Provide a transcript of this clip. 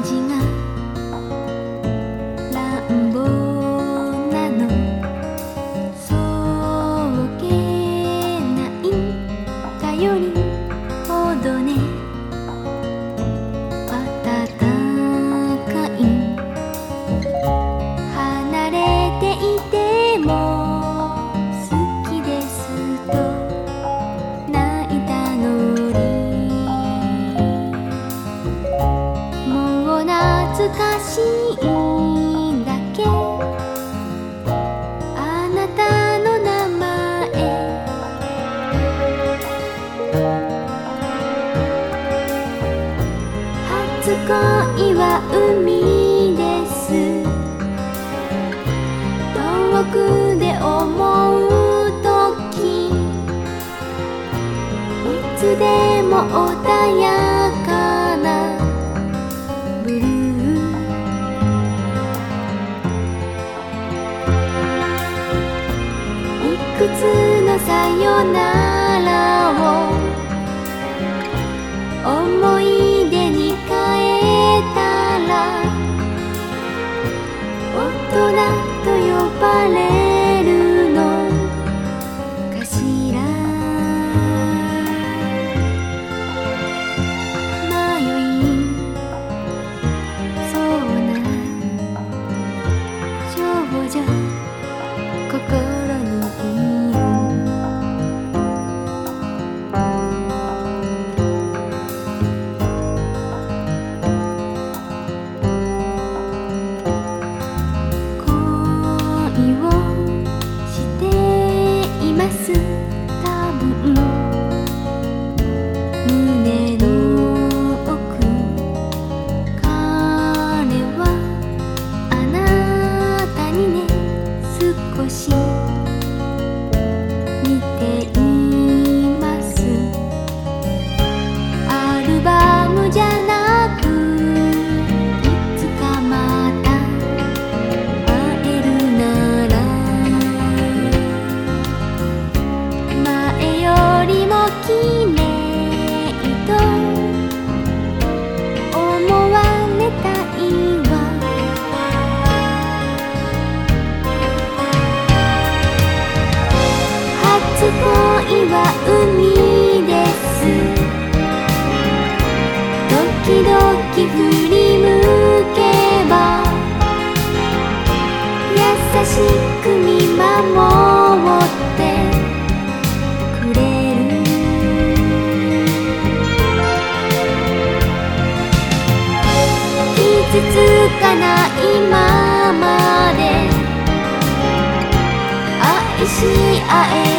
字が乱暴なの」「そうけない。頼りかしいんだけ。あなたの名前。初恋は海です。遠くで思うときいつでも穏やか。てい海です」「時々振り向けば」「優しく見守ってくれる」「傷つかないままで」愛し合え